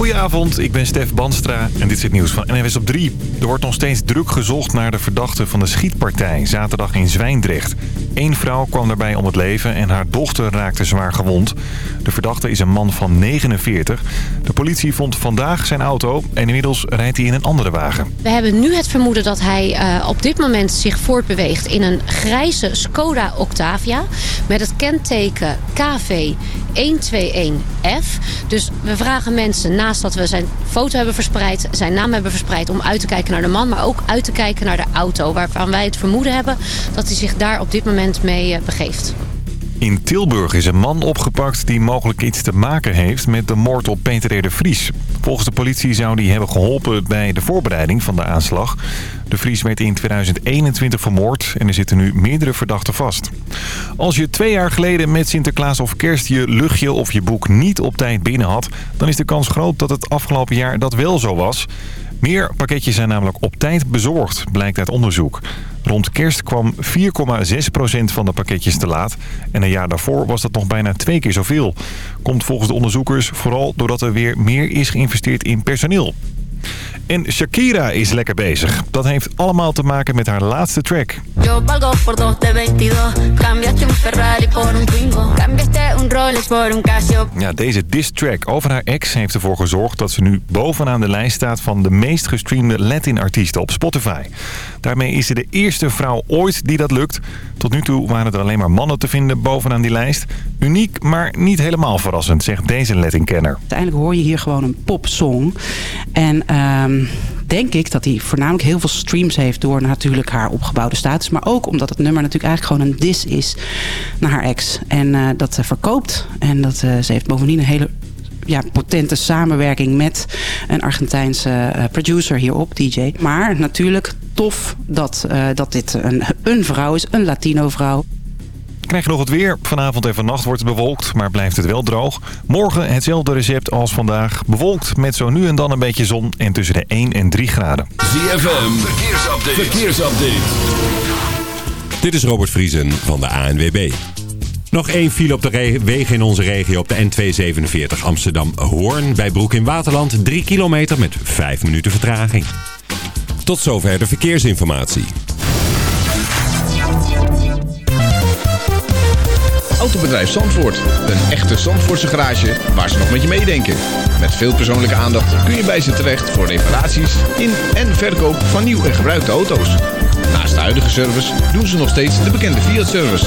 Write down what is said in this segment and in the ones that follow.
Goedenavond, ik ben Stef Banstra en dit is het nieuws van NWS op 3. Er wordt nog steeds druk gezocht naar de verdachte van de schietpartij zaterdag in Zwijndrecht. Eén vrouw kwam daarbij om het leven en haar dochter raakte zwaar gewond. De verdachte is een man van 49. De politie vond vandaag zijn auto en inmiddels rijdt hij in een andere wagen. We hebben nu het vermoeden dat hij uh, op dit moment zich voortbeweegt in een grijze Skoda Octavia... met het kenteken KV 121F. Dus we vragen mensen, naast dat we zijn foto hebben verspreid... zijn naam hebben verspreid om uit te kijken naar de man... maar ook uit te kijken naar de auto waarvan wij het vermoeden hebben... dat hij zich daar op dit moment mee uh, begeeft. In Tilburg is een man opgepakt die mogelijk iets te maken heeft met de moord op Peter de Vries. Volgens de politie zou die hebben geholpen bij de voorbereiding van de aanslag. De Vries werd in 2021 vermoord en er zitten nu meerdere verdachten vast. Als je twee jaar geleden met Sinterklaas of kerst je luchtje of je boek niet op tijd binnen had... dan is de kans groot dat het afgelopen jaar dat wel zo was... Meer pakketjes zijn namelijk op tijd bezorgd, blijkt uit onderzoek. Rond kerst kwam 4,6% van de pakketjes te laat. En een jaar daarvoor was dat nog bijna twee keer zoveel. Komt volgens de onderzoekers vooral doordat er weer meer is geïnvesteerd in personeel. En Shakira is lekker bezig. Dat heeft allemaal te maken met haar laatste track. Ja, deze diss track over haar ex heeft ervoor gezorgd dat ze nu bovenaan de lijst staat van de meest gestreamde Latin-artiesten op Spotify. Daarmee is ze de eerste vrouw ooit die dat lukt. Tot nu toe waren er alleen maar mannen te vinden bovenaan die lijst. Uniek, maar niet helemaal verrassend, zegt deze Latin-kenner. Uiteindelijk hoor je hier gewoon een popsong. En... Um denk ik dat hij voornamelijk heel veel streams heeft door natuurlijk haar opgebouwde status. Maar ook omdat het nummer natuurlijk eigenlijk gewoon een dis is naar haar ex. En uh, dat uh, verkoopt. En dat, uh, ze heeft bovendien een hele ja, potente samenwerking met een Argentijnse uh, producer hierop, DJ. Maar natuurlijk tof dat, uh, dat dit een, een vrouw is, een Latino vrouw. Krijg je nog het weer. Vanavond en vannacht wordt het bewolkt, maar blijft het wel droog. Morgen hetzelfde recept als vandaag. Bewolkt met zo nu en dan een beetje zon en tussen de 1 en 3 graden. ZFM, verkeersupdate. verkeersupdate. Dit is Robert Vriesen van de ANWB. Nog één file op de wegen in onze regio op de N247 Amsterdam-Hoorn. Bij Broek in Waterland 3 kilometer met 5 minuten vertraging. Tot zover de verkeersinformatie. Autobedrijf Zandvoort. Een echte Zandvoortse garage waar ze nog met je meedenken. Met veel persoonlijke aandacht kun je bij ze terecht voor reparaties in en verkoop van nieuw en gebruikte auto's. Naast de huidige service doen ze nog steeds de bekende Fiat-service.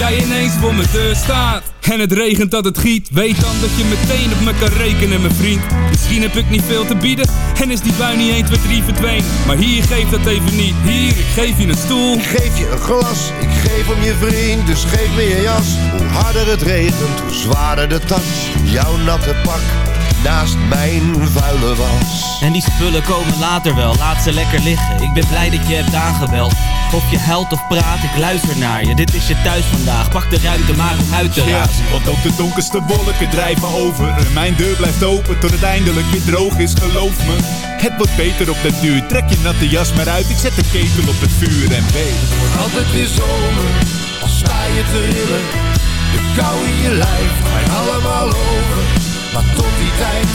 Jij ineens voor mijn deur staat. En het regent dat het giet. Weet dan dat je meteen op me kan rekenen mijn vriend. Misschien heb ik niet veel te bieden En is die bui niet 1, 2, 3 verdwenen Maar hier geef dat even niet. Hier, ik geef je een stoel. Ik geef je een glas. Ik geef om je vriend. Dus geef me je jas. Hoe harder het regent Hoe zwaarder de tas. Jouw natte pak naast mijn vuile was. En die spullen komen later wel, laat ze lekker liggen. Ik ben blij dat je hebt aangebeld. Of je huilt of praat, ik luister naar je. Dit is je thuis vandaag, pak de ruimte maar om uit te razen. Ja, want ook de donkerste wolken drijven over. En mijn deur blijft open tot het eindelijk weer droog is, geloof me. Het wordt beter op den duur, trek je natte jas maar uit. Ik zet de ketel op het vuur en weet. Het wordt altijd weer zomer, als sta je te rillen. De kou in je lijf, gaat allemaal over. Maar tot die tijd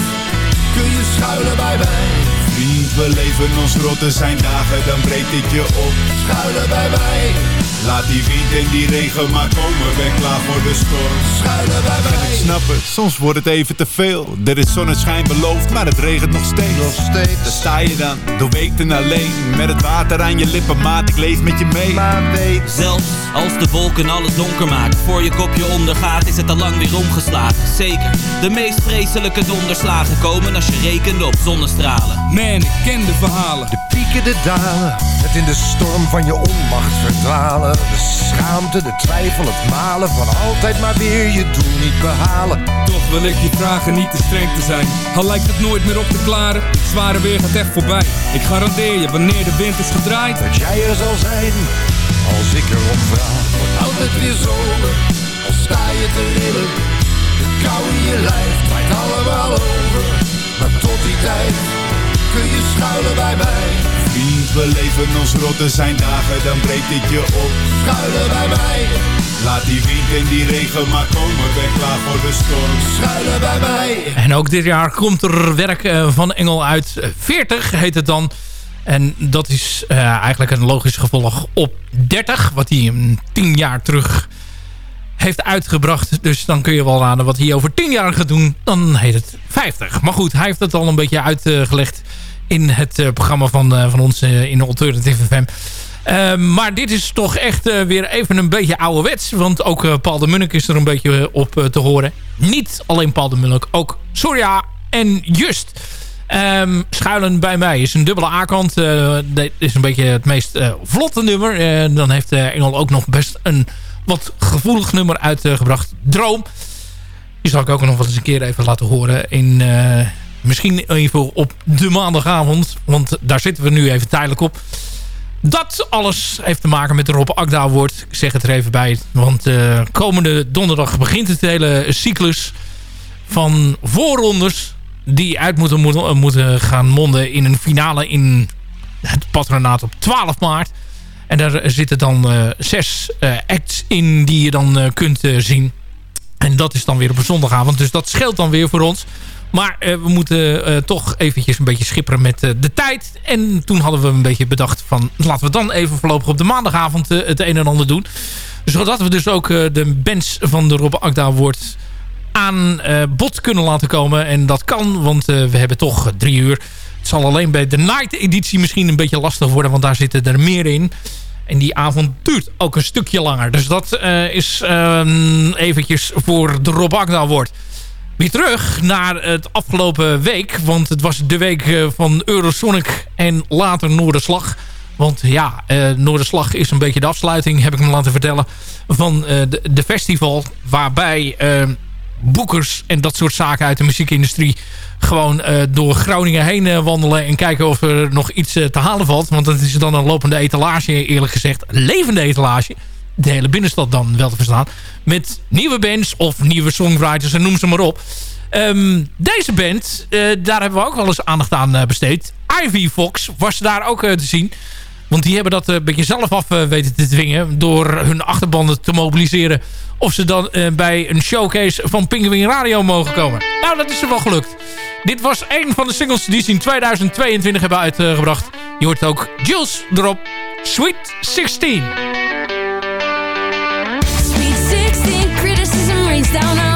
kun je schuilen bij mij. Vriend, we leven ons rotte zijn dagen, dan breekt dit je op. Schuilen bij mij. Laat die wind en die regen maar komen, ben klaar voor de storm. Schuilen bij mij. En ik snappen, soms wordt het even te veel. Er is zonneschijn beloofd, maar het regent nog steeds. Nog steeds. Daar sta je dan, doorweekt alleen. Met het water aan je lippen, maat, ik leef met je mee. Maar weet, Zelfs als de wolken alles donker maken Voor je kopje ondergaat is het al lang weer omgeslagen Zeker, de meest vreselijke donderslagen komen Als je rekende op zonnestralen Man, ik ken de verhalen. de pieken, de dalen. Het in de storm van je onmacht verdwalen. De schaamte, de twijfel, het malen van altijd maar weer je doel niet behalen. Toch wil ik je vragen niet te streng te zijn. Al lijkt het nooit meer op te klaren. Het zware weer gaat echt voorbij. Ik garandeer je, wanneer de wind is gedraaid. Dat jij er zal zijn, als ik erom vraag. Wordt altijd weer zomer, al sta je te rillen. De kou in je lijf draait allemaal over. Maar tot die tijd kun je schuilen bij mij. We leven ons rot, er zijn dagen, dan breekt het je op. Schuilen bij mij, Laat die wind en die regen maar komen, ben klaar voor de storm. schuilen bij mij. En ook dit jaar komt er werk eh, van Engel uit. Eh, 40 heet het dan. En dat is eh, eigenlijk een logisch gevolg op 30. Wat hij een 10 jaar terug heeft uitgebracht. Dus dan kun je wel raden wat hij over 10 jaar gaat doen. Dan heet het 50. Maar goed, hij heeft het al een beetje uitgelegd in het eh, programma van, eh, van ons eh, in Alternative FM. Maar dit is toch echt weer even een beetje ouderwets. Want ook uh, Paul de Munnik is er een beetje op te horen. Niet alleen Paul de Munnik, ook Soria en Just. Um, schuilen bij mij is een dubbele A-kant. dit is een beetje het meest vlotte nummer. dan heeft Engel ook nog best een wat gevoelig nummer uitgebracht. Droom. Die zal ik ook nog wel eens een keer even laten horen. In, misschien even op de maandagavond. Want daar zitten we nu even tijdelijk op. Dat alles heeft te maken met de Rob Akda. Ik zeg het er even bij. Want uh, komende donderdag begint het hele cyclus van voorrondes... die uit moeten, moeten, moeten gaan monden in een finale in het patronaat op 12 maart. En daar zitten dan uh, zes acts in die je dan kunt zien. En dat is dan weer op een zondagavond. Dus dat scheelt dan weer voor ons. Maar uh, we moeten uh, toch eventjes een beetje schipperen met uh, de tijd. En toen hadden we een beetje bedacht van... laten we dan even voorlopig op de maandagavond het een en ander doen. Zodat we dus ook de bands van de Rob Akda aan bod kunnen laten komen. En dat kan, want we hebben toch drie uur. Het zal alleen bij de night editie misschien een beetje lastig worden... want daar zitten er meer in. En die avond duurt ook een stukje langer. Dus dat is eventjes voor de Rob Akda weer terug naar het afgelopen week. Want het was de week van Eurosonic en later Noorderslag. Want ja, uh, Noorderslag is een beetje de afsluiting, heb ik me laten vertellen, van uh, de, festival. Waarbij boekers en dat soort zaken uit de muziekindustrie gewoon door Groningen heen wandelen en kijken of er nog iets te halen valt. Want dat is dan een lopende etalage, eerlijk gezegd. Levende etalage de hele binnenstad dan wel te verstaan. Met nieuwe bands of nieuwe songwriters en noem ze maar op. Um, deze band, uh, daar hebben we ook wel eens aandacht aan uh, besteed. Ivy Fox was daar ook uh, te zien. Want die hebben dat een beetje zelf af weten te dwingen. Door hun achterbanden te mobiliseren. Of ze dan bij een showcase van Pinguin Radio mogen komen. Nou, dat is er wel gelukt. Dit was een van de singles die ze in 2022 hebben uitgebracht. Je hoort ook Jules erop. Sweet 16. Down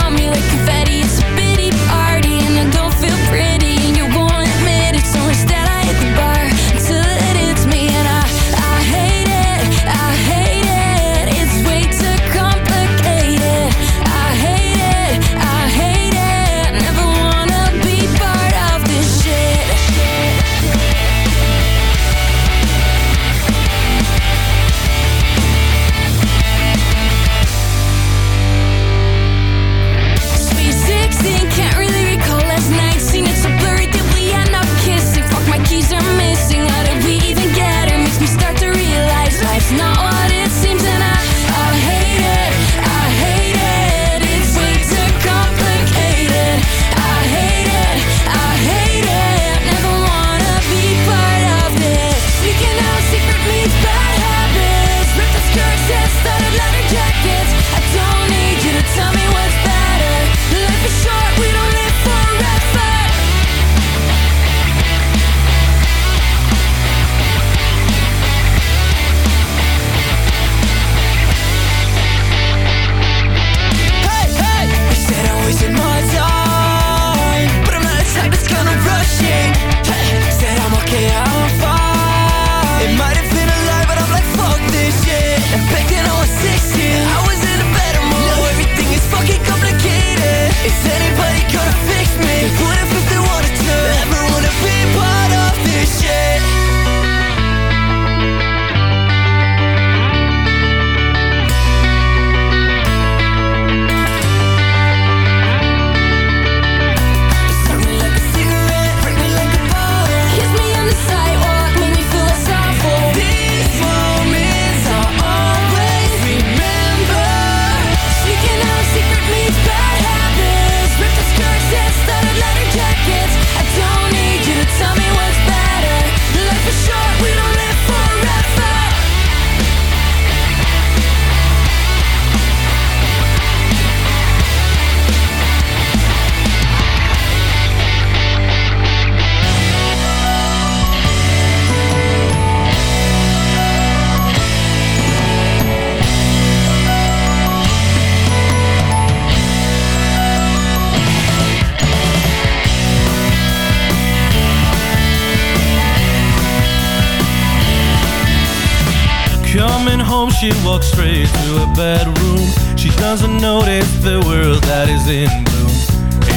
in bloom.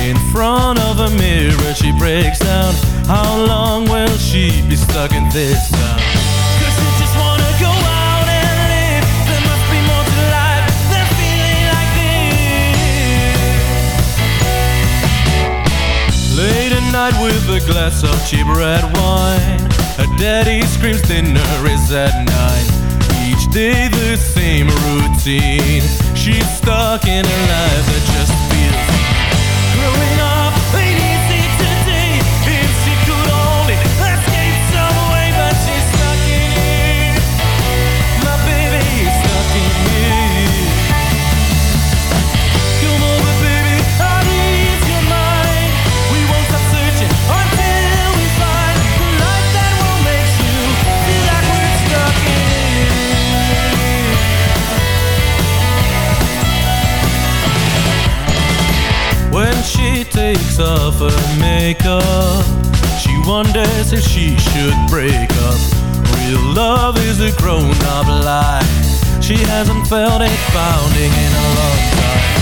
In front of a mirror, she breaks down. How long will she be stuck in this town? Cause just wanna go out and live. There must be more to life than feeling like this. Late at night with a glass of cheap red wine. Her daddy screams dinner is at nine. Each day the same routine. She's stuck in a life that just Following on. Takes off her makeup, she wonders if she should break up. Real love is a grown-up lie. She hasn't felt it pounding in a long time.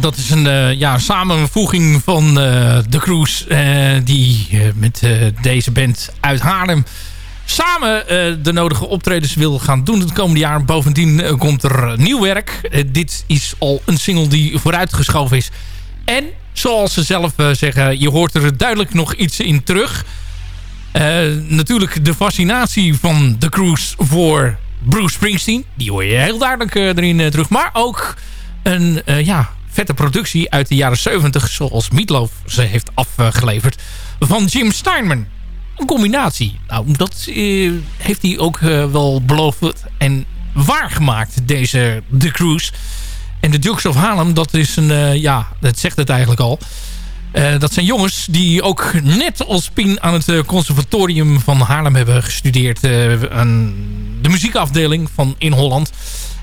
Dat is een eh, ja, samenvoeging van eh The Cruise... eh, die eh, met eh, deze band uit Haarlem... samen eh, de nodige optredens wil gaan doen het komende jaar. Bovendien eh, komt er nieuw werk. Eh, dit is al een single die vooruitgeschoven is. En zoals ze zelf eh, zeggen... je hoort er duidelijk nog iets in terug... Eh, natuurlijk de fascinatie van The Cruise voor Bruce Springsteen. Die hoor je heel duidelijk eh, erin eh, terug. Maar ook een eh, ja, vette productie uit de jaren 70... zoals Meatloaf ze heeft afgeleverd... van Jim Steinman. Een combinatie. Nou, dat eh, heeft hij ook eh, wel beloofd en waargemaakt, deze The Cruise. En de Dukes of Harlem, dat is een... eh, ja, dat zegt het eigenlijk al... Dat zijn jongens die ook net als Pien aan het conservatorium van Haarlem hebben gestudeerd. de muziekafdeling van in Holland.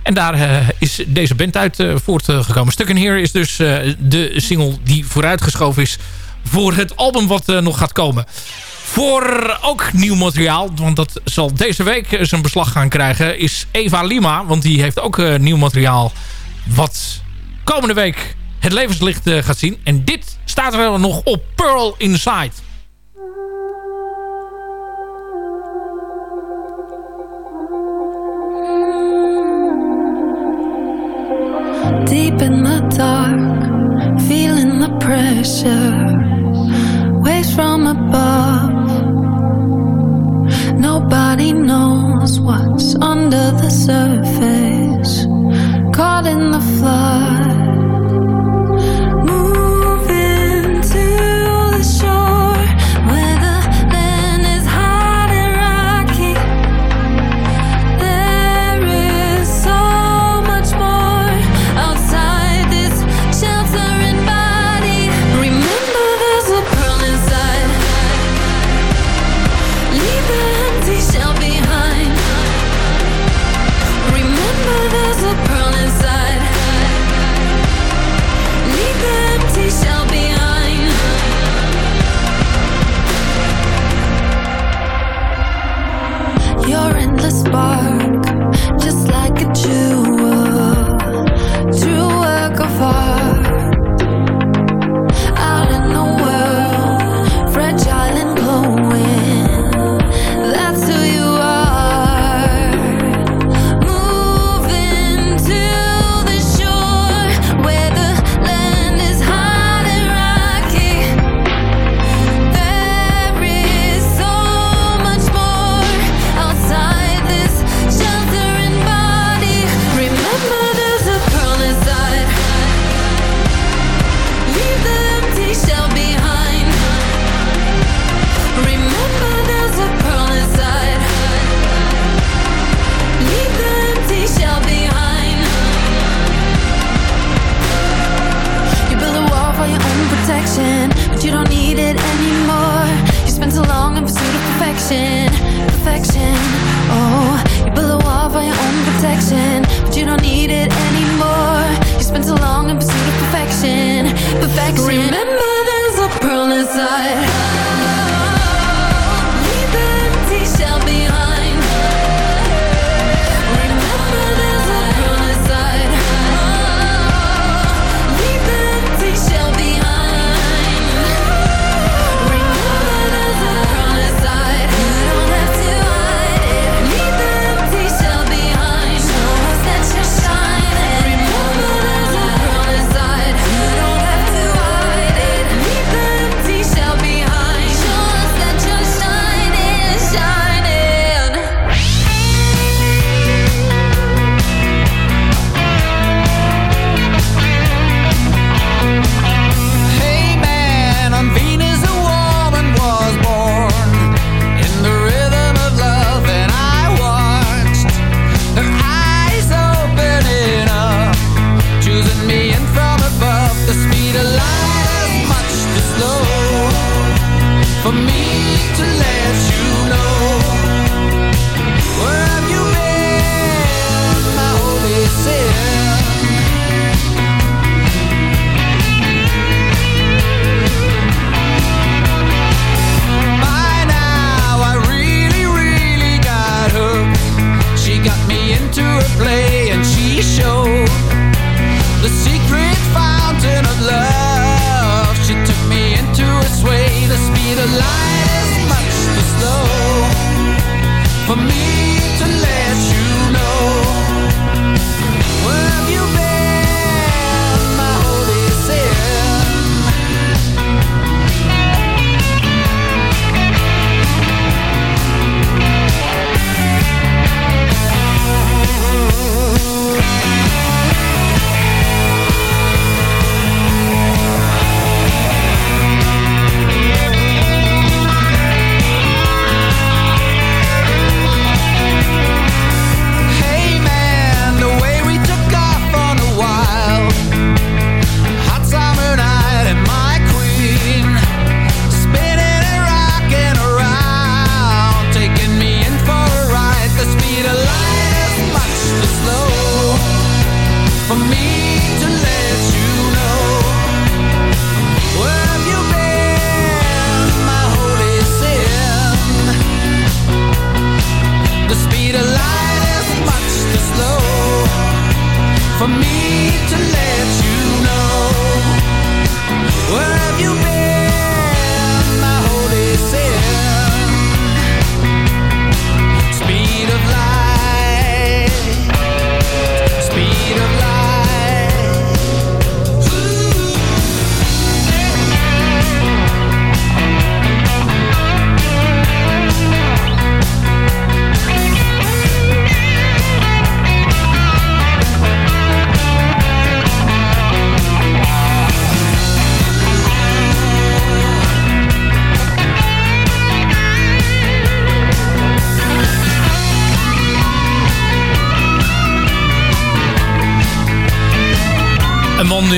En daar eh, is deze band uit eh, voortgekomen. Stuck in Here is dus eh, de single die vooruitgeschoven is voor het album wat nog gaat komen. Voor ook nieuw materiaal, want dat zal deze week zijn beslag gaan krijgen, is Eva Lima. Want die heeft ook nieuw materiaal wat komende week het levenslicht gaat zien. En dit staat er wel nog op Pearl Inside. Deep in the dark, feeling the pressure, waves from above. Nobody knows what's under the surface, caught in the flood. for me to let you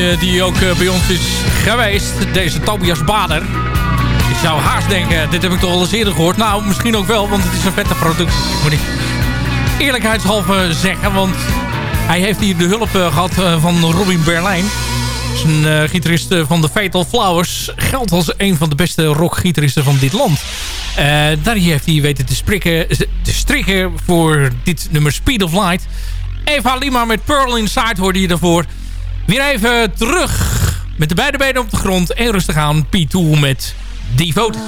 Eh, die ook eh, bij ons is geweest. Deze Tobias Bader. Ik zou haast denken, eh, dit heb ik toch al eens eerder gehoord. Nou, misschien ook wel, want het is een vette productie. Moet eerlijkheidshalve zeggen. Want hij heeft hier de hulp gehad van Robin Berlijn. een gitarist van de Fatal Flowers. Geldt als een van de beste rockgitaristen van dit land. Daar heeft hij weten te, sprikken, te strikken voor dit nummer Speed of Light. Eva Lima met Pearl Inside hoorde je daarvoor. Weer even terug met de beide benen op de grond en rustig aan. P2 met Devoted.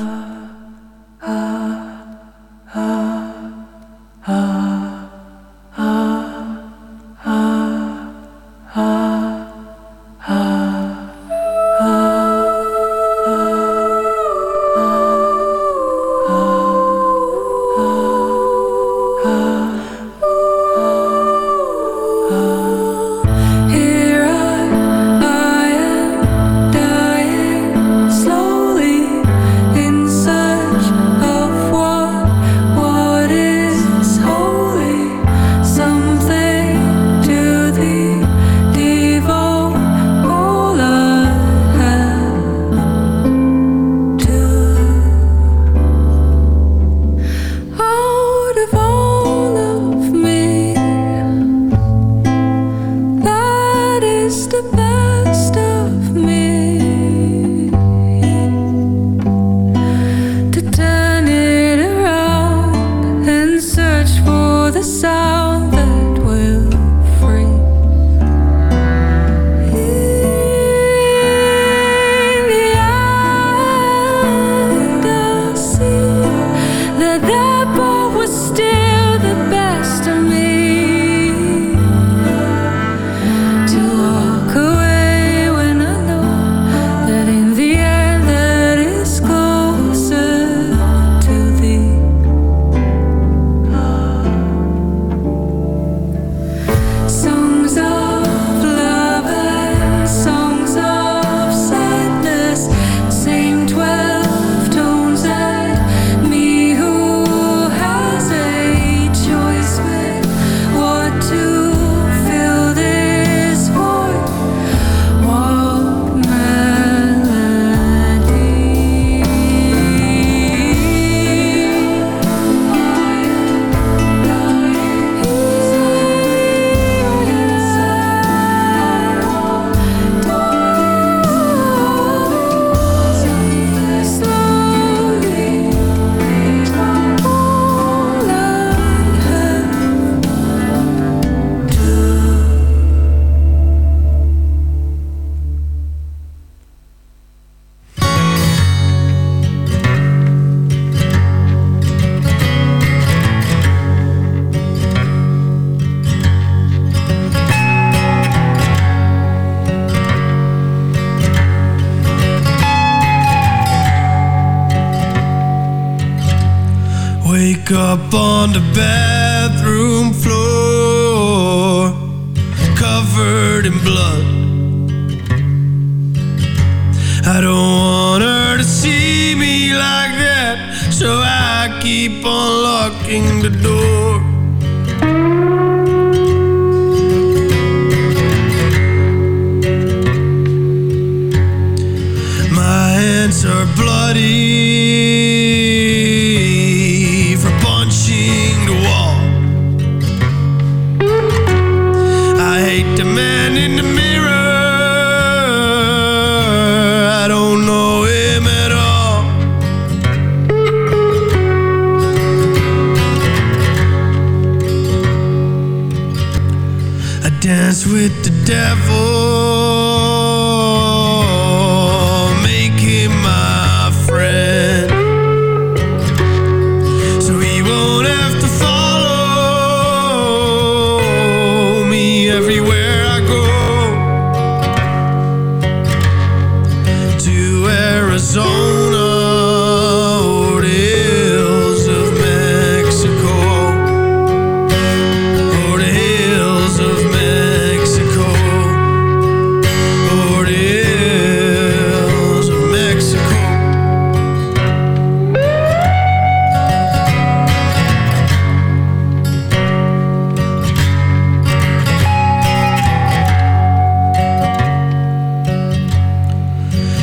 Up on the bathroom floor, covered in blood. I don't want her to see me like that, so I keep on locking the door.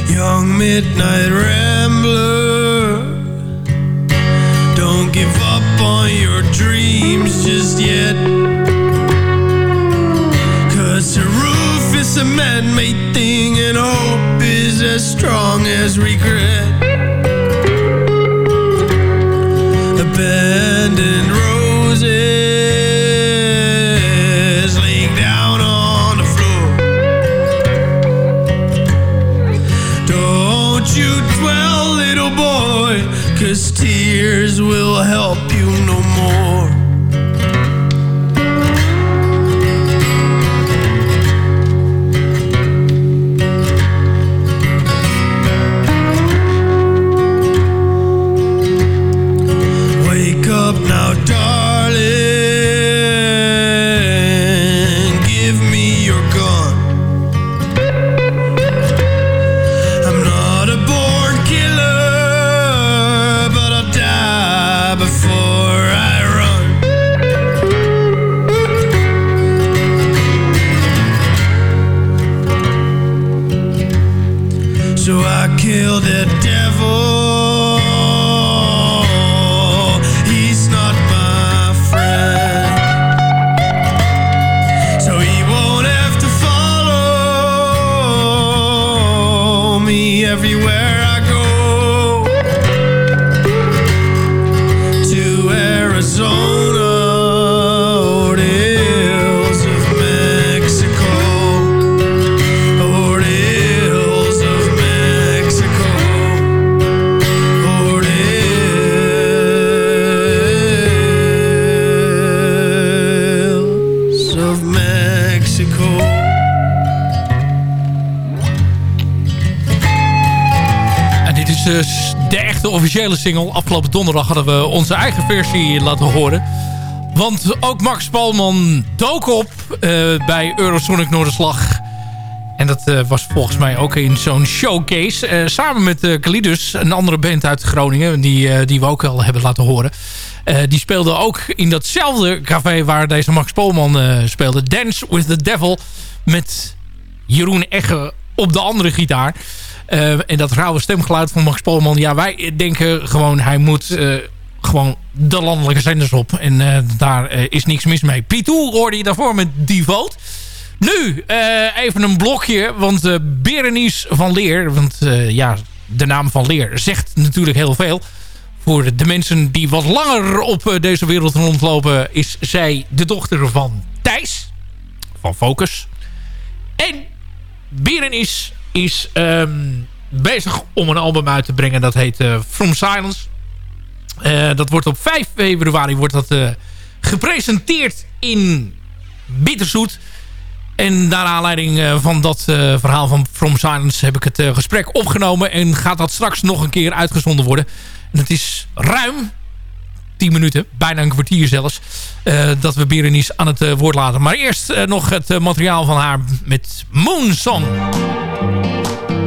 Young midnight rambler, don't give up on your dreams just yet. Cause the roof is a man made thing, and hope is as strong as regret. Abandoned help de officiële single. Afgelopen donderdag hadden we onze eigen versie laten horen. Want ook Max Palman dook op eh, bij Eurosonic Noorderslag. En dat eh, was volgens mij ook in zo'n showcase. eh, samen met uh, Kalidus, een andere band uit Groningen. Die, die we ook al hebben laten horen. Die speelde ook in datzelfde café waar deze Max Polman speelde. Dance with the Devil. Met Jeroen Egge op de andere gitaar. Eh, en dat rauwe stemgeluid van Max Polman. Ja, wij denken gewoon hij moet eh, gewoon de landelijke zenders op. En eh, daar is niks mis mee. Pitou hoorde je daarvoor met Devote. Nu, even een blokje. Want Berenice van Leer... Want ja, de naam van Leer zegt natuurlijk heel veel. Voor de mensen die wat langer op deze wereld rondlopen... is zij de dochter van Thijs. Van Focus. En Berenice is ehm, bezig om een album uit te brengen. Dat heet eh, From Silence. Eh, dat wordt op 5 februari wordt dat, eh, gepresenteerd in Bitterzoet. En naar aanleiding van dat verhaal van From Silence heb ik het gesprek opgenomen. En gaat dat straks nog een keer uitgezonden worden. En het is ruim 10 minuten, bijna een kwartier zelfs, dat we Berenice aan het woord laten. Maar eerst nog het materiaal van haar met Moon Song. Música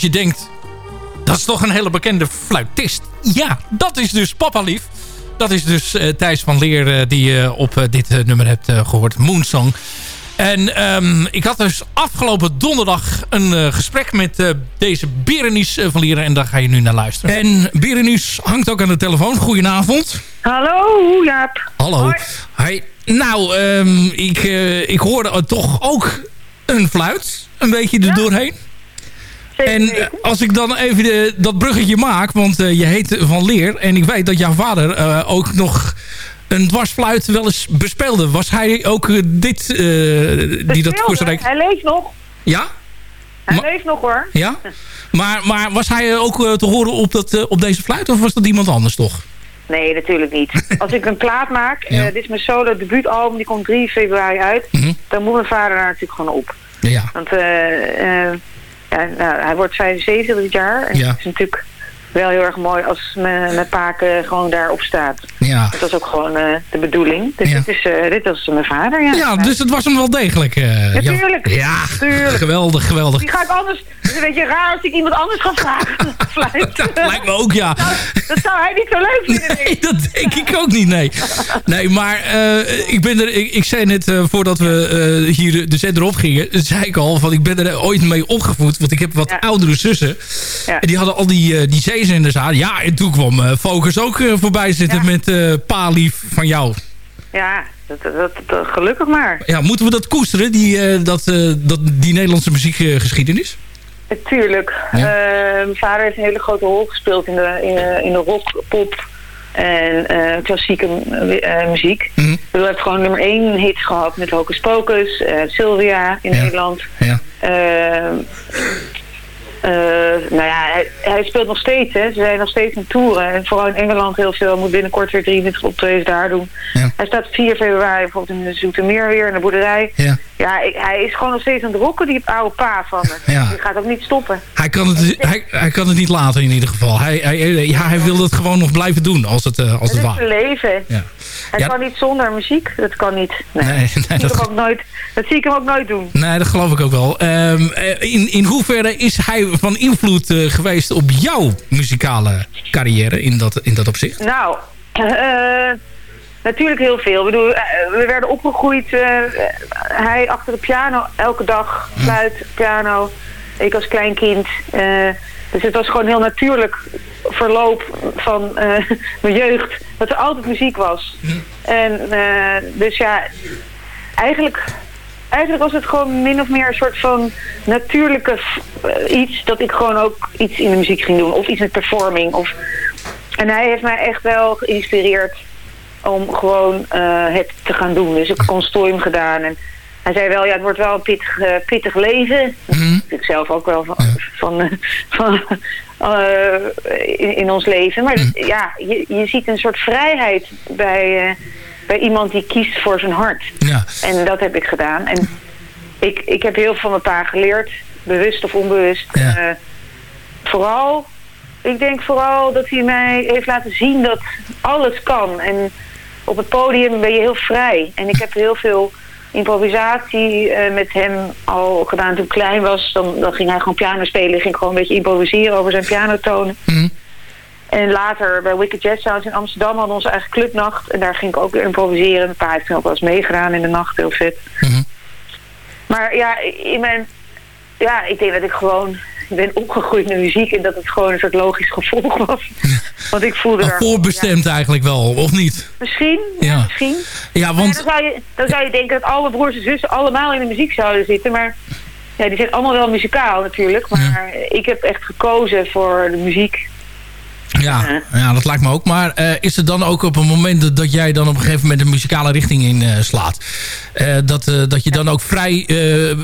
je denkt, dat is toch een hele bekende fluitist. Ja, dat is dus Papa Lief. Dat is dus uh, Thijs van Leer eh, die je op dit nummer hebt gehoord. Moonsong. En ehm, ik had dus afgelopen donderdag een gesprek met deze Berenice van leren, En daar ga je nu naar luisteren. En Berenice hangt ook aan de telefoon. Goedenavond. Hallo, Jaap. Hallo. Hoi. Nou, ehm, ik, ik hoorde toch ook een fluit. Een beetje er doorheen. En eh, als ik dan even eh, dat bruggetje maak, want eh, je heet Van Leer... en ik weet dat jouw vader ook nog een dwarsfluit wel eens bespeelde. Was hij ook dit, die dat koersrijk... Hij leeft nog. Ja? Hij leeft nog hoor. Ja? Maar, maar was hij ook te horen op, dat, op deze fluit of was dat iemand anders toch? Nee, natuurlijk niet. Als ik een plaat maak, ja. dit is mijn solo debuutalbum, die komt 3 februari uit, mhm. dan moet mijn vader daar natuurlijk gewoon op. Ja. Want ja, nou, hij wordt 75 dit jaar. En Ja. is natuurlijk wel heel erg mooi als mijn, mijn paken gewoon daarop staat. Ja. Dat was ook gewoon eh, de bedoeling. Dus Ja. dit, is, eh, dit was mijn vader, ja. Ja, dus het was hem wel degelijk. eh, ja. Natuurlijk. Ja, Tuurlijk. geweldig, geweldig. Die ga ik anders... Het is een beetje raar als ik iemand anders ga vragen. Dat lijkt me ook, ja. Dat zou hij niet zo leuk vinden. dat denk ik ook niet, nee. Nee, maar eh, ik ben er... Ik, ik zei net, eh, voordat we eh, hier de zender op gingen... zei ik al, van ik ben er ooit mee opgevoed. Want ik heb wat oudere zussen. En die hadden al die, eh, die zeezenders aan. Ja, en toen kwam eh, Focus ook eh, voorbij zitten met Palief van jou. Ja, dat, dat, dat- gelukkig maar. Ja, moeten we dat koesteren, die, dat, dat, die Nederlandse muziekgeschiedenis? Tuurlijk. Ja. Mijn vader heeft een hele grote rol gespeeld in de, in de, in de rock, pop en klassieke muziek. Mhm. Hij heeft gewoon nummer één hits gehad met Hocus Pocus, Sylvia in Nederland. Ja. Eh, nou ja, hij, hij speelt nog steeds. Hè. Ze zijn nog steeds aan toeren. En vooral in Engeland heel veel. Moet binnenkort weer 23 optredens daar doen. Ja. Hij staat 4 februari bijvoorbeeld in de Zoetermeer weer, in de boerderij. Ja. Ja, hij is gewoon nog steeds aan het rocken, die oude pa van me. Ja. Die gaat ook niet stoppen. Hij kan, het, hij, hij kan het niet laten in ieder geval. Hij, hij, ja, hij wil het gewoon nog blijven doen als het, eh, als Het het leven. Ja. Hij Ja. kan niet zonder muziek. Dat kan niet. Nee, Nee, nee, dat, zie ik dat- hem ook nooit, dat zie ik hem ook nooit doen. Nee, dat geloof ik ook wel. Ehm, eh, in, in hoeverre is hij van invloed eh, geweest op jouw muzikale carrière in dat, in dat opzicht? Nou, eh, natuurlijk heel veel. Bedoel, eh, we werden opgegroeid. eh, hij achter de piano elke dag. Fluit, piano. Ik als klein kind. eh, dus het was gewoon heel natuurlijk verloop van mijn jeugd. Dat er altijd muziek was. En dus ja, eigenlijk... Eigenlijk was het gewoon min of meer een soort van natuurlijke iets... dat ik gewoon ook iets in de muziek ging doen. Of iets met performing. Of en hij heeft mij echt wel geïnspireerd om gewoon eh, het te gaan doen. Dus ik heb consortium gedaan. En hij zei wel, ja, het wordt wel een pittig, eh, pittig leven. Vind ik zelf ook wel van, van, eh, van in, in ons leven. Maar ja, je, je ziet een soort vrijheid bij, bij iemand die kiest voor zijn hart. Ja. En dat heb ik gedaan. En ik, ik heb heel veel van mijn pa geleerd. Bewust of onbewust. Vooral, ik denk vooral dat hij mij heeft laten zien dat alles kan. En op het podium ben je heel vrij. En ik heb heel veel improvisatie eh, met hem al gedaan toen ik klein was. Dan, dan ging hij gewoon piano spelen. Ging gewoon een beetje improviseren over zijn pianotonen. En later bij Wicked Jazz Sounds in Amsterdam hadden we onze eigen clubnacht. En daar ging ik ook weer improviseren. Mijn pa heeft toen ook wel eens meegedaan in de nacht. Heel vet. Maar ja, in mijn... Ja, ik denk dat ik gewoon ben opgegroeid met muziek. En dat het gewoon een soort logisch gevolg was. Want ik voelde daar... voorbestemd eigenlijk wel, of niet? Misschien, ja, Ja. misschien. Ja, want... dan, zou je, dan zou je denken dat alle broers en zussen allemaal in de muziek zouden zitten. Maar ja, die zijn allemaal wel muzikaal natuurlijk. Maar ik heb echt gekozen voor de muziek. Ja, ja, dat lijkt me ook. Maar eh, is er dan ook op een moment dat, jij dan op een gegeven moment een muzikale richting in eh, slaat? eh, dat, dat je dan ook vrij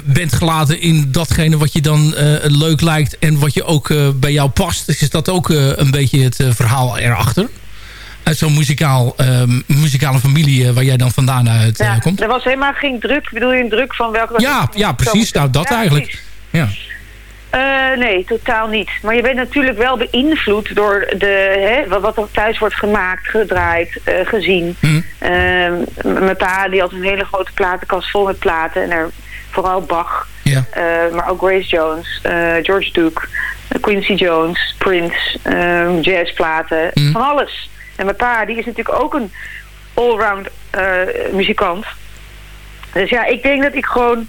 bent gelaten in datgene wat je dan leuk lijkt en wat je ook bij jou past. Dus is dat ook een beetje het verhaal erachter? Uit zo'n muzikaal, eh, muzikale familie waar jij dan vandaan uit Ja, komt? er was helemaal geen druk. Bedoel je een druk van welke... Ja, ja, precies. Nou, dat Ja, eigenlijk. precies. Ja. Eh, nee, totaal niet. Maar je bent natuurlijk wel beïnvloed door de, hè, wat- er thuis wordt gemaakt, gedraaid, eh, gezien. Ehm, m- mijn pa die had een hele grote platenkast vol met platen. En er, vooral Bach, Ja. eh, maar ook Grace Jones, George Duke, Quincy Jones, Prince, ehm, jazzplaten, van alles. En mijn pa die is natuurlijk ook een allround muzikant. Dus ja, ik denk dat ik gewoon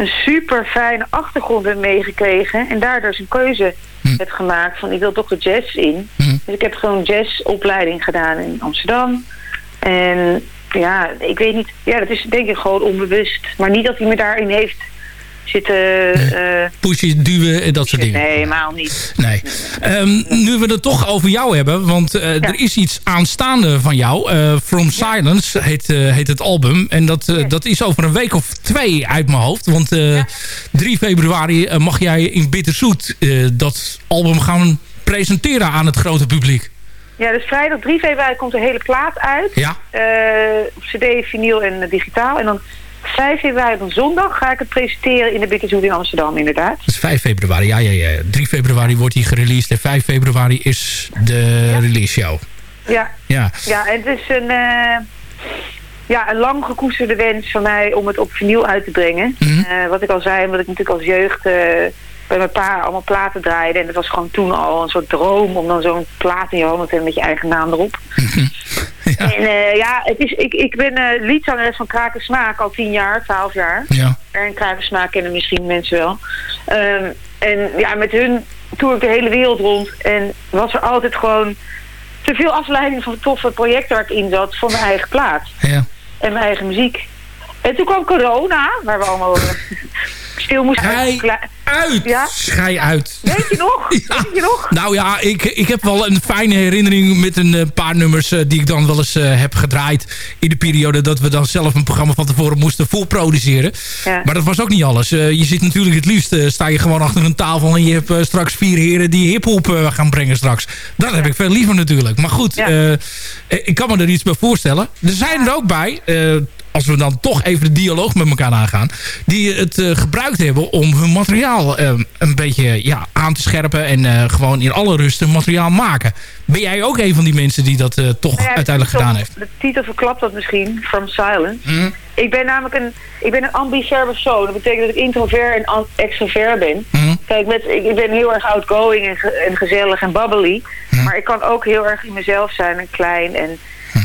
een super fijne achtergrond heb meegekregen. En daardoor zijn keuze heb gemaakt van ik wil toch de jazz in. Dus ik heb gewoon jazzopleiding gedaan in Amsterdam. En ja, ik weet niet. Ja, dat is denk ik gewoon onbewust. Maar niet dat hij me daarin heeft zitten... eh, Pushen, duwen en dat soort dingen. nee, helemaal niet. Nee. Ehm, nu we het toch over jou hebben, want eh, er is iets aanstaande van jou. Eh, From Silence heet, heet het album. En dat, dat is over een week of twee uit mijn hoofd. Want eh 3 februari mag jij in Bitterzoet dat album gaan presenteren aan het grote publiek. Ja, dus vrijdag 3 februari komt de hele plaat uit. Ja. Op cd, vinyl en digitaal. En dan 5 februari, dan zondag, ga ik het presenteren in de Bitterzoet in Amsterdam, inderdaad. Dat is 5 februari, ja, ja, ja. 3 februari wordt hij gereleased en 5 februari is de release show. Ja. Ja. Ja, en het is een, eh, ja, een lang gekoesterde wens van mij om het op vinyl uit te brengen. Eh, wat ik al zei, omdat ik natuurlijk als jeugd eh, bij mijn pa allemaal platen draaide. En het was gewoon toen al een soort droom om dan zo'n plaat in je handen te hebben met je eigen naam erop. En eh, ja, het is, ik, ik ben eh liedzangeres van Kraken Smaak al tien jaar, twaalf jaar. Ja. En Kraken Smaak kennen misschien mensen wel. Ehm, en ja, met hun toer ik de hele wereld rond. En was er altijd gewoon te veel afleiding van toffe projecten waar ik in zat voor mijn eigen plaat. Ja. En mijn eigen muziek. En toen kwam corona, waar we allemaal eh, stil moesten uit! Ja? Schei uit. Weet je nog? Weet je nog? Nou ja, ik, ik heb wel een fijne herinnering met een eh, paar nummers eh, die ik dan wel eens heb gedraaid. In de periode dat we dan zelf een programma van tevoren moesten voorproduceren. Ja. Maar dat was ook niet alles. Je zit natuurlijk het liefst, sta je gewoon achter een tafel en je hebt straks vier heren die hiphop gaan brengen straks. Dat heb ik veel liever natuurlijk. Maar goed, ik kan me er iets bij voorstellen. Er zijn er ook bij, als we dan toch even de dialoog met elkaar aangaan... die het eh, gebruikt hebben om hun materiaal eh, een beetje ja, aan te scherpen... en eh, gewoon in alle rust een materiaal maken. Ben jij ook een van die mensen die dat toch Nou ja, uiteindelijk gedaan heeft? De titel verklapt dat misschien, From Silence. Mhm. Ik ben namelijk een, ik ben een ambivert persoon. Dat betekent dat ik introvert en extrovert ben. Mhm. Kijk, met, ik, ik ben heel erg outgoing en, ge- en gezellig en bubbly. Mhm. Maar ik kan ook heel erg in mezelf zijn en klein. En,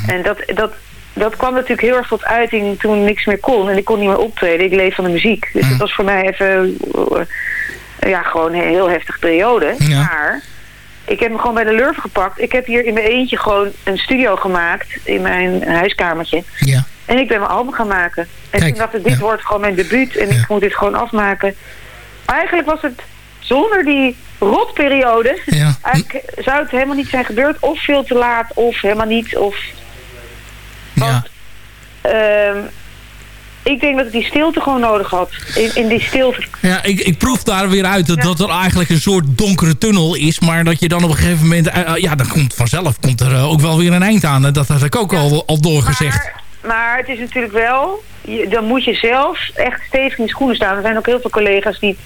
en dat, dat, dat kwam natuurlijk heel erg tot uiting toen niks meer kon. En ik kon niet meer optreden. Ik leef van de muziek. Dus Mhm. dat was voor mij even... eh, ja, gewoon een heel heftige periode. Ja. Maar ik heb me gewoon bij de lurf gepakt. Ik heb hier in mijn eentje gewoon een studio gemaakt in mijn huiskamertje. Ja. En ik ben mijn album gaan maken. En Kijk, toen dacht ik, dit wordt gewoon mijn debuut en ik moet dit gewoon afmaken. Eigenlijk was het zonder die rotperiode, Ja. eigenlijk zou het helemaal niet zijn gebeurd. Of veel te laat, of helemaal niet. Of, Ja. ehm, ik denk dat ik die stilte gewoon nodig had. In, in die stilte. Ja, ik, ik proef daar weer uit dat, dat er eigenlijk een soort donkere tunnel is. Maar dat je dan op een gegeven moment... eh, eh, ja, dan komt vanzelf komt er eh, ook wel weer een eind aan. Dat had ik ook al, al doorgezegd. Maar het is natuurlijk wel, je, dan moet je zelf echt stevig in de schoenen staan. Er zijn ook heel veel collega's die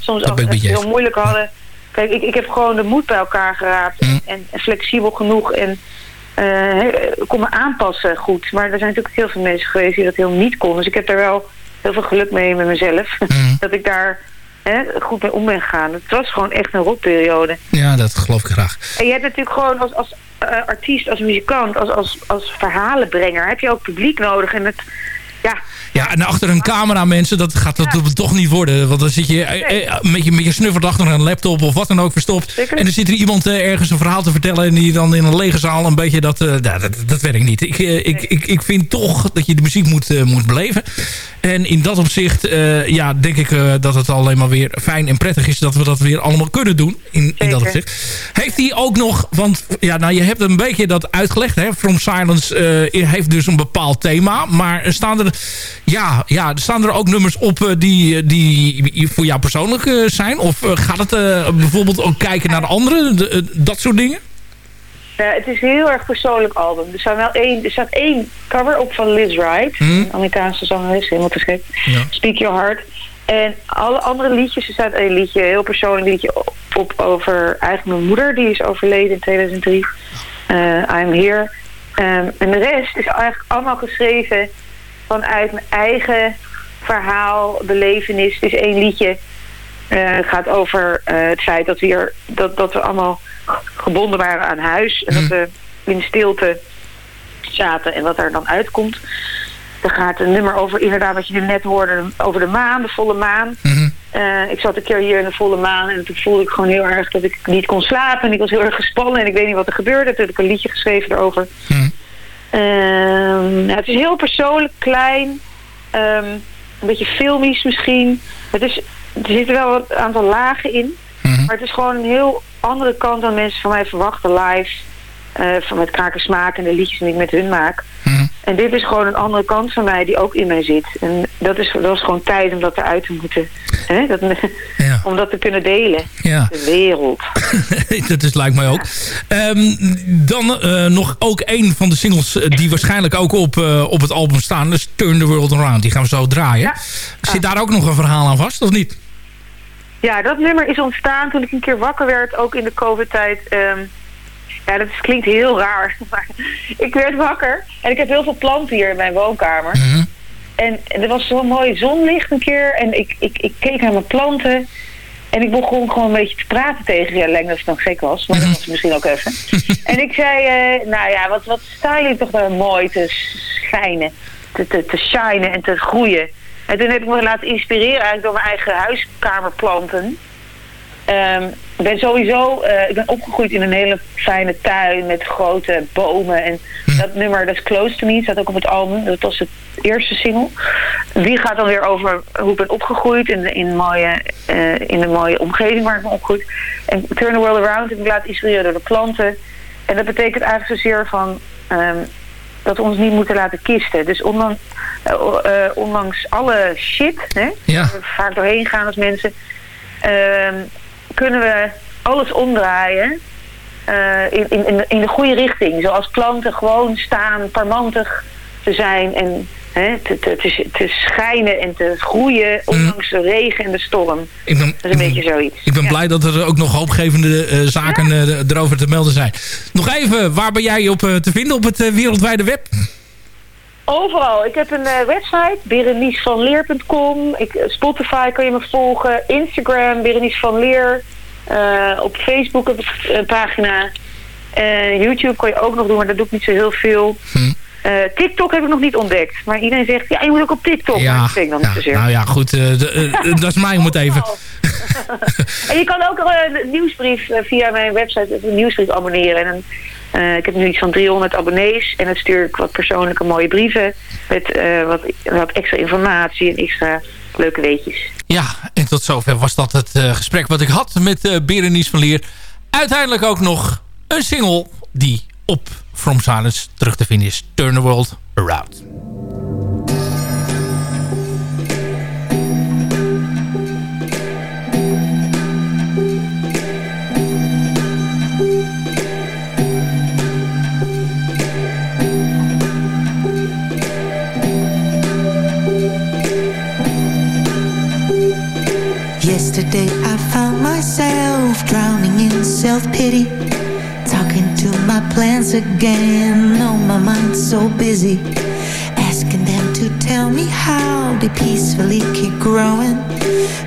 soms dat ook het heel moeilijk hadden. Kijk, ik, ik heb gewoon de moed bij elkaar geraapt en, en, en flexibel genoeg en kon me aanpassen goed. Maar er zijn natuurlijk heel veel mensen geweest die dat helemaal niet konden. Dus ik heb daar wel heel veel geluk mee met mezelf. dat ik daar hè, goed mee om ben gegaan. Het was gewoon echt een rotperiode. Ja, dat geloof ik graag. En je hebt natuurlijk gewoon als, als eh, artiest, als muzikant, als, als, als verhalenbrenger... heb je ook publiek nodig. En het, ja, Ja, en achter een camera mensen, dat gaat dat toch niet worden. Want dan zit je eh, eh, met je, met je snuffert achter een laptop of wat dan ook verstopt. En dan zit er iemand eh, ergens een verhaal te vertellen... en die dan in een lege zaal een beetje dat... eh, nou, dat, dat werkt niet. Ik, eh, ik, ik, ik vind toch dat je de muziek moet, eh, moet beleven. En in dat opzicht eh, ja, denk ik eh, dat het alleen maar weer fijn en prettig is... dat we dat weer allemaal kunnen doen. In, in dat opzicht. Heeft hij ook nog... Want ja, nou, je hebt een beetje dat uitgelegd. Hè? From Silence eh, heeft dus een bepaald thema. Maar staan er, ja, ja, er staan er ook nummers op eh, die, die voor jou persoonlijk eh, zijn? Of eh, gaat het eh, bijvoorbeeld ook kijken naar de anderen? De- eh, dat soort dingen? Ja, het is een heel erg persoonlijk album. Er, staat wel één, er staat één cover op van Liz Wright. Hmm. Een Amerikaanse zangeres, helemaal te gek. Speak Your Heart. En alle andere liedjes, er staat een liedje, een heel persoonlijk liedje op, op over eigenlijk mijn moeder. Die is overleden in 2003. Eh, I'm Here. Ehm, en de rest is eigenlijk allemaal geschreven vanuit mijn eigen verhaal, belevenis. Het is één liedje. Eh, het gaat over eh, het feit dat we, hier, dat, dat we allemaal gebonden waren aan huis. En dat we in stilte zaten en wat er dan uitkomt. Er gaat een nummer over, inderdaad wat je net hoorde, over de maan, de volle maan. Eh, ik zat een keer hier in de volle maan en toen voelde ik gewoon heel erg dat ik niet kon slapen. En ik was heel erg gespannen en ik weet niet wat er gebeurde. Toen heb ik een liedje geschreven erover. Ehm, ja, het is heel persoonlijk, klein. Ehm, een beetje filmisch misschien. Het is, er zitten wel een aantal lagen in. Maar het is gewoon een heel andere kant dan mensen van mij verwachten live. Eh, van met kraken smaak en de liedjes die ik met hun maak. En dit is gewoon een andere kant van mij die ook in mij zit. En dat is, dat is gewoon tijd om dat eruit te moeten. Hè? Dat, Om dat te kunnen delen. Ja. De wereld. dat is, lijkt mij ook. Ehm, dan eh, nog ook een van de singles eh, die waarschijnlijk ook op, op het album staan. Dus Turn the World Around. Die gaan we zo draaien. Zit daar ook nog een verhaal aan vast, of niet? Ja, dat nummer is ontstaan toen ik een keer wakker werd, ook in de covid-tijd. Ehm, ja, dat klinkt heel raar, maar ik werd wakker en ik heb heel veel planten hier in mijn woonkamer. En er was zo'n mooi zonlicht een keer en ik, ik, ik keek naar mijn planten en ik begon gewoon een beetje te praten tegen je. Lijkt dat het dan gek was, maar dat was het misschien ook even. en ik zei, eh, nou ja, wat, wat staan jullie toch daar mooi te schijnen, te, te, te shinen en te groeien. En toen heb ik me laten inspireren eigenlijk door mijn eigen huiskamerplanten. Ehm, ik ben sowieso, eh, ik ben opgegroeid in een hele fijne tuin met grote bomen. En dat nummer, dat is Close to Me, staat ook op het album. Dat was het eerste single. Die gaat dan weer over hoe ik ben opgegroeid in, de, in, mooie, eh, in een mooie omgeving waar ik ben opgegroeid. En Turn the World Around heb ik laten inspireren door de planten. En dat betekent eigenlijk zozeer van... ehm, dat we ons niet moeten laten kisten. Dus ondanks, eh, ondanks alle shit, hè, Ja. waar we vaak doorheen gaan als mensen, ehm, kunnen we alles omdraaien eh, in, in, in, de, goede richting. Zoals planten gewoon staan, parmantig te zijn en hè, te, te, te, te schijnen en te groeien, ondanks de regen en de storm. Ik ben, Dat is een beetje zoiets. Ik ben blij dat er ook nog hoopgevende eh, zaken eh, erover te melden zijn. Nog even, waar ben jij op te vinden op het wereldwijde web? Overal. Ik heb een eh, website, berenicevanleer.com. Ik, eh, Spotify kan je me volgen. Instagram, Berenice van Leer. Eh, op Facebook heb ik een pagina. YouTube kan je ook nog doen, maar dat doe ik niet zo heel veel. Eh, TikTok heb ik nog niet ontdekt. Maar iedereen zegt, ja, je moet ook op TikTok. Ja, dat vind ik dan ja, niet zozeer. nou ja, goed. dat is mij om het even. En je kan ook de nieuwsbrief via mijn website een nieuwsbrief abonneren. En dan, eh, ik heb nu iets van 300 abonnees. En dan stuur ik wat persoonlijke mooie brieven. Met eh, wat, wat extra informatie en extra leuke weetjes. Ja, en tot zover was dat het eh, gesprek wat ik had met Berenice van Leer. Uiteindelijk ook nog een single die op From Silence terug te vinden is. Turn the World Around. Yesterday I found myself drowning in self-pity. Talking to my plants again. Oh, my mind's so busy. Asking them to tell me how they peacefully keep growing.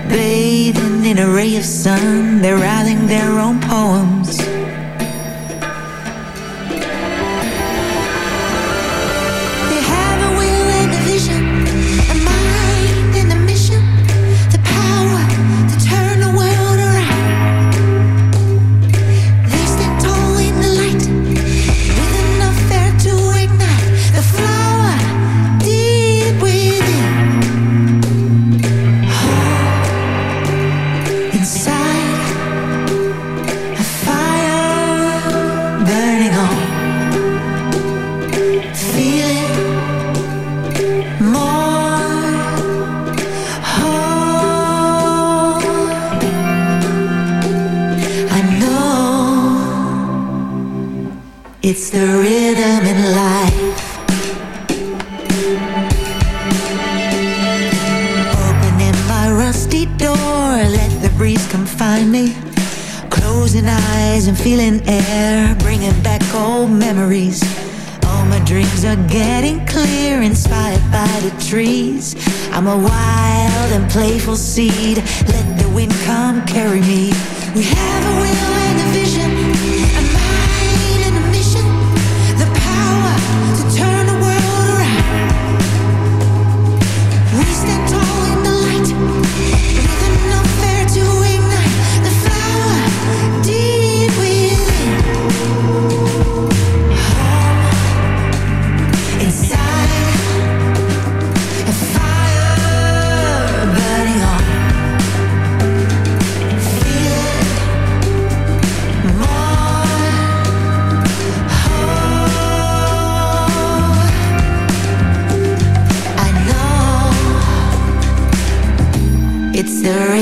Bathing in a ray of sun. They're writing their own poems the rhythm in life. Opening my rusty door, let the breeze come find me. Closing eyes and feeling air, bringing back old memories. All my dreams are getting clear, inspired by the trees. I'm a wild and playful seed. Let the wind come carry me. We have a will and a vision, a mind the rhythm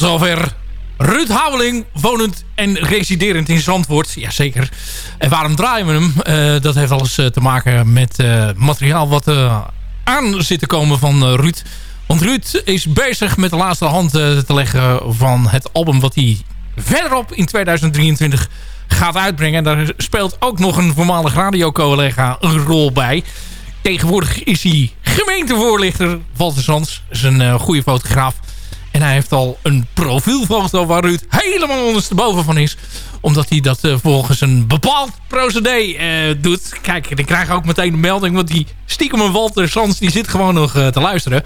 Tot zover Ruud Houweling, wonend en residerend in Zandvoort. Jazeker. En waarom draaien we hem? Eh, dat heeft alles eh, te maken met eh, materiaal wat eh, aan zit te komen van Ruud. Want Ruud is bezig met de laatste hand te leggen van het album wat hij verderop in 2023 gaat uitbrengen. En daar speelt ook nog een voormalig radiocollega een rol bij. Tegenwoordig is hij gemeentevoorlichter. Walter Sands is een goede fotograaf. En hij heeft al een profielfoto waar Ruud helemaal ondersteboven van is. Omdat hij dat eh, volgens een bepaald procedé eh, doet. Kijk, ik krijg ook meteen een melding. Want die stiekem een Walter Sands die zit gewoon nog eh, te luisteren.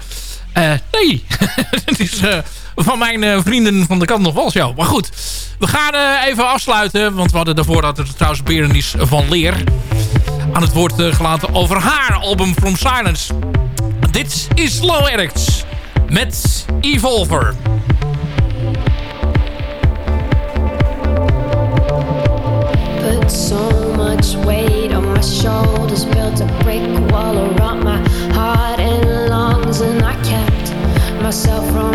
Nee, het is van mijn vrienden van de kant nog wel show. Maar goed, we gaan even afsluiten. Want we hadden daarvoor dat er trouwens Berendies van Leer aan het woord gelaten over haar album From Silence. Dit is Low Eric's met Evolver. Put so much weight on my shoulders, built a brick wall around my heart and lungs, and I kept myself from